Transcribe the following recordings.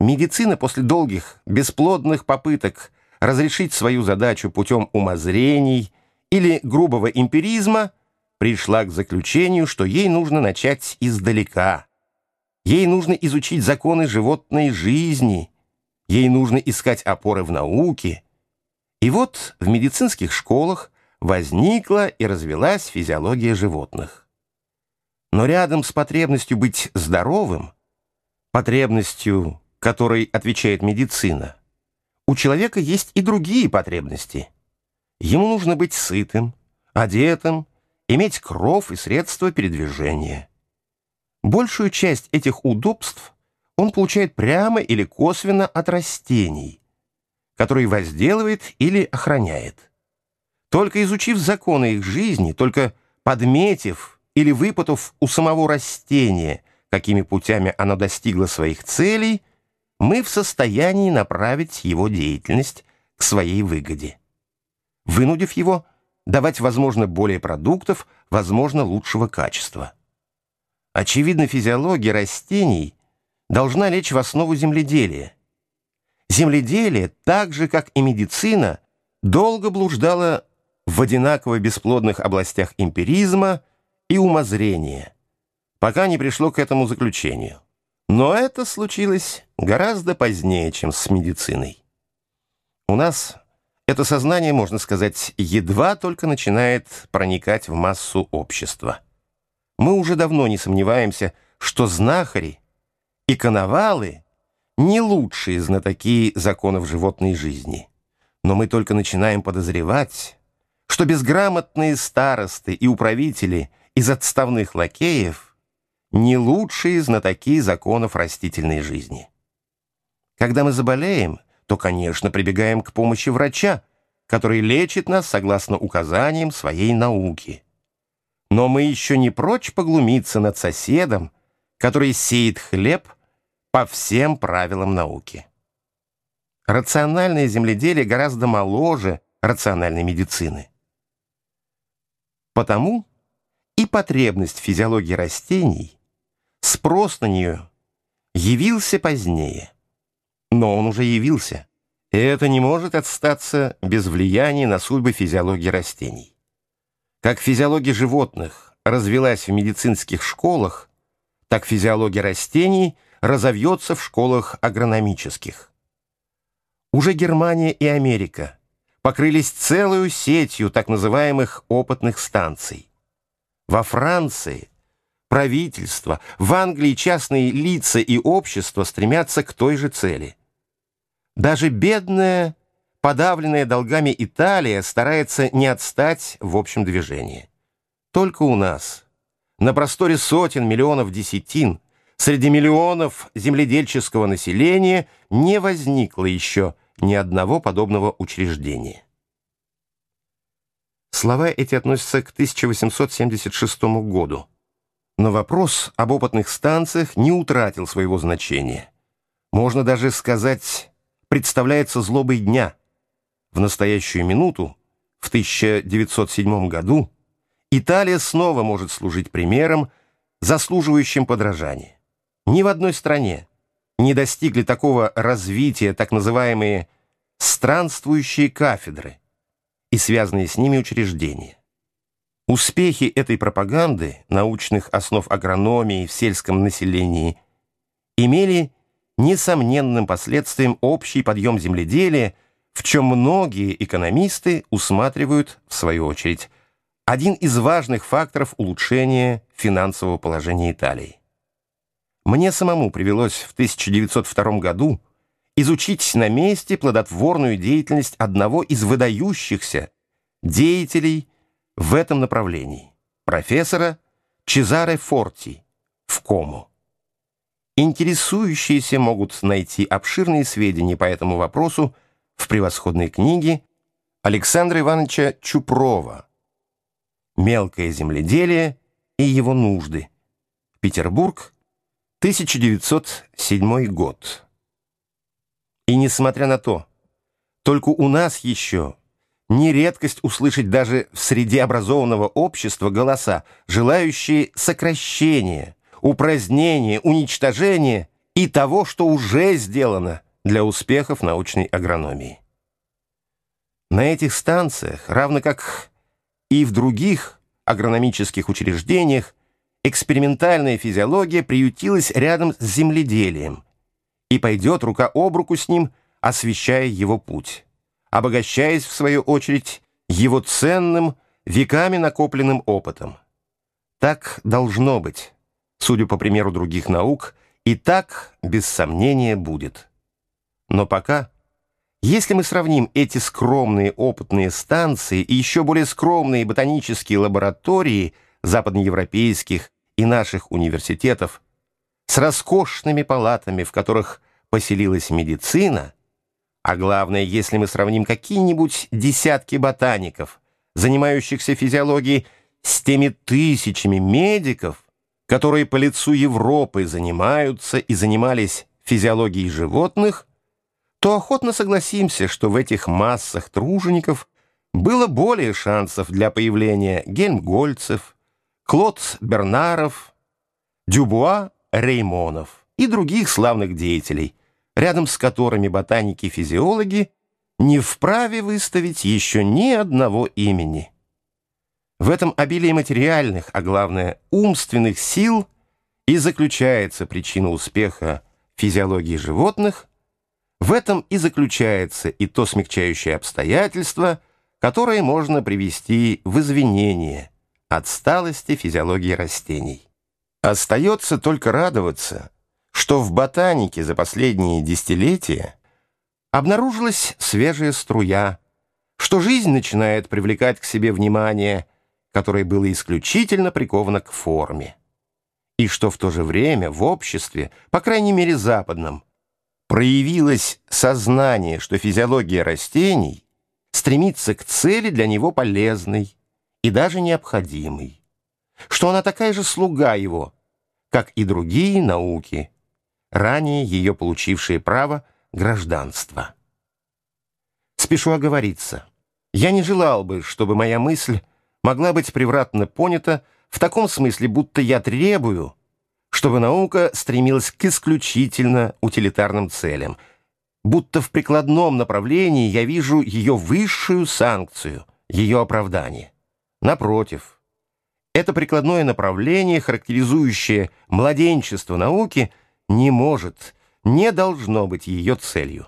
Медицина после долгих, бесплодных попыток разрешить свою задачу путем умозрений или грубого эмпиризма пришла к заключению, что ей нужно начать издалека. Ей нужно изучить законы животной жизни, ей нужно искать опоры в науке. И вот в медицинских школах возникла и развелась физиология животных. Но рядом с потребностью быть здоровым, потребностью которой отвечает медицина, у человека есть и другие потребности. Ему нужно быть сытым, одетым, иметь кров и средства передвижения. Большую часть этих удобств он получает прямо или косвенно от растений, которые возделывает или охраняет. Только изучив законы их жизни, только подметив или выпутав у самого растения, какими путями оно достигло своих целей, мы в состоянии направить его деятельность к своей выгоде. Вынудив его давать, возможно, более продуктов, возможно, лучшего качества. Очевидно, физиология растений должна лечь в основу земледелия. Земледелие, так же, как и медицина, долго блуждало в одинаково бесплодных областях эмпиризма и умозрения, пока не пришло к этому заключению. Но это случилось гораздо позднее, чем с медициной. У нас это сознание, можно сказать, едва только начинает проникать в массу общества. Мы уже давно не сомневаемся, что знахари и коновалы не лучшие знатоки законов животной жизни. Но мы только начинаем подозревать, что безграмотные старосты и управители из отставных лакеев не лучшие знатоки законов растительной жизни. Когда мы заболеем, то, конечно, прибегаем к помощи врача, который лечит нас согласно указаниям своей науки. Но мы еще не прочь поглумиться над соседом, который сеет хлеб по всем правилам науки. Рациональное земледелие гораздо моложе рациональной медицины. Потому и потребность физиологии растений Спрос на нее явился позднее. Но он уже явился. И это не может отстаться без влияния на судьбы физиологии растений. Как физиология животных развилась в медицинских школах, так физиология растений разовьется в школах агрономических. Уже Германия и Америка покрылись целую сетью так называемых опытных станций. Во Франции правительство, в Англии частные лица и общество стремятся к той же цели. Даже бедная, подавленная долгами Италия старается не отстать в общем движении. Только у нас, на просторе сотен миллионов десятин, среди миллионов земледельческого населения не возникло еще ни одного подобного учреждения. Слова эти относятся к 1876 году. Но вопрос об опытных станциях не утратил своего значения. Можно даже сказать, представляется злобой дня. В настоящую минуту, в 1907 году, Италия снова может служить примером, заслуживающим подражания. Ни в одной стране не достигли такого развития так называемые странствующие кафедры и связанные с ними учреждения. Успехи этой пропаганды научных основ агрономии в сельском населении имели несомненным последствием общий подъем земледелия, в чем многие экономисты усматривают, в свою очередь, один из важных факторов улучшения финансового положения Италии. Мне самому привелось в 1902 году изучить на месте плодотворную деятельность одного из выдающихся деятелей в этом направлении профессора Чезаре Форти в Кому. Интересующиеся могут найти обширные сведения по этому вопросу в превосходной книге Александра Ивановича Чупрова «Мелкое земледелие и его нужды. Петербург, 1907 год». И несмотря на то, только у нас еще не редкость услышать даже в среде образованного общества голоса, желающие сокращения, упразднения, уничтожения и того, что уже сделано для успехов научной агрономии. На этих станциях, равно как и в других агрономических учреждениях, экспериментальная физиология приютилась рядом с земледелием и пойдет рука об руку с ним, освещая его путь, обогащаясь, в свою очередь, его ценным, веками накопленным опытом. Так должно быть, судя по примеру других наук, и так, без сомнения, будет. Но пока, если мы сравним эти скромные опытные станции и еще более скромные ботанические лаборатории западноевропейских и наших университетов с роскошными палатами, в которых поселилась медицина, а главное, если мы сравним какие-нибудь десятки ботаников, занимающихся физиологией, с теми тысячами медиков, которые по лицу Европы занимаются и занимались физиологией животных, то охотно согласимся, что в этих массах тружеников было более шансов для появления Гельмгольцев, Клод Бернаров, Дюбуа Реймонов и других славных деятелей, рядом с которыми ботаники-физиологи не вправе выставить еще ни одного имени. В этом обилии материальных, а главное умственных сил и заключается причина успеха физиологии животных, в этом и заключается и то смягчающее обстоятельство, которое можно привести в извинение отсталости физиологии растений. Остается только радоваться, что в ботанике за последние десятилетия обнаружилась свежая струя, что жизнь начинает привлекать к себе внимание – которое было исключительно приковано к форме. И что в то же время в обществе, по крайней мере западном, проявилось сознание, что физиология растений стремится к цели для него полезной и даже необходимой, что она такая же слуга его, как и другие науки, ранее ее получившие право гражданства. Спешу оговориться. Я не желал бы, чтобы моя мысль могла быть превратно понята в таком смысле, будто я требую, чтобы наука стремилась к исключительно утилитарным целям, будто в прикладном направлении я вижу ее высшую санкцию, ее оправдание. Напротив, это прикладное направление, характеризующее младенчество науки, не может, не должно быть ее целью.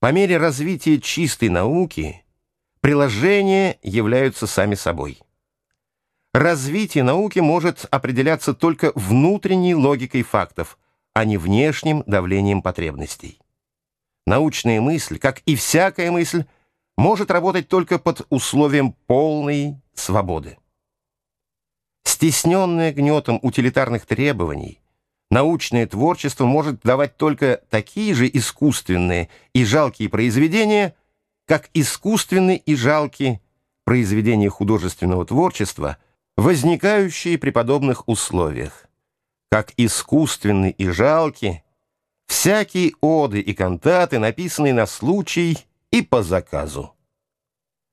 По мере развития чистой науки – Приложения являются сами собой. Развитие науки может определяться только внутренней логикой фактов, а не внешним давлением потребностей. Научная мысль, как и всякая мысль, может работать только под условием полной свободы. Стесненное гнетом утилитарных требований, научное творчество может давать только такие же искусственные и жалкие произведения – как искусственны и жалки произведения художественного творчества, возникающие при подобных условиях. Как искусственны и жалки всякие оды и кантаты, написанные на случай и по заказу.